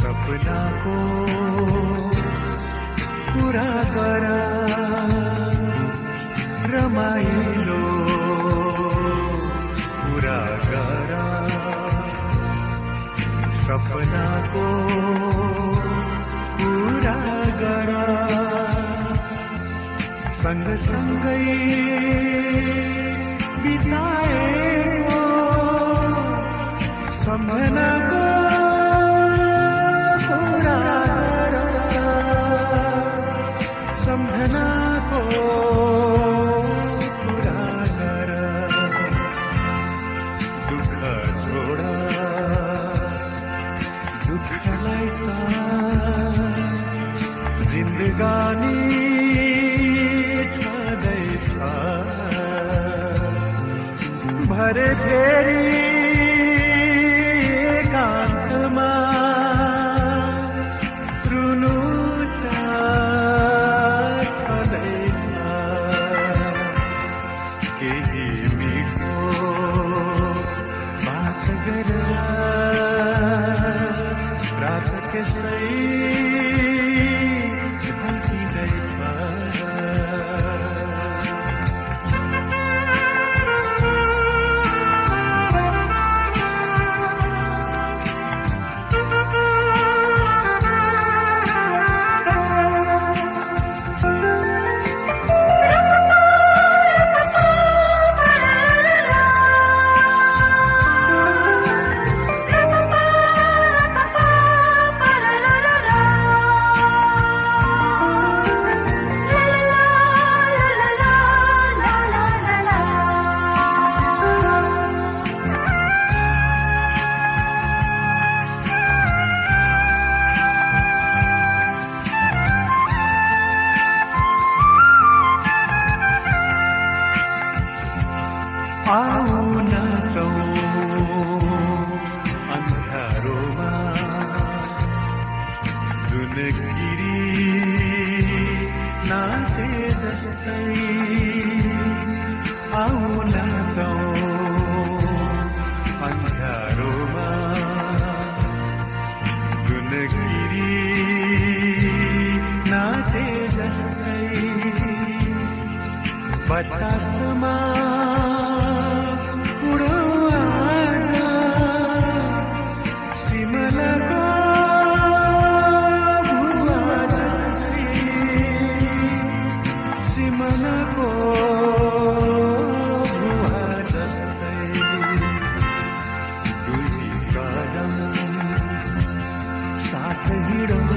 सपना को पूरा करा रमाई लो पूरा करा सपना को पूरा करा संग संग छँदैछ। भरे फेरि एकान्तमा रुनु छँदैछ। केही मिठो गिरी। नाचे जस्तै आउन जाउँ अन्धारोमा। जुन गिरी नाचे जस्तै। बतासमा the them.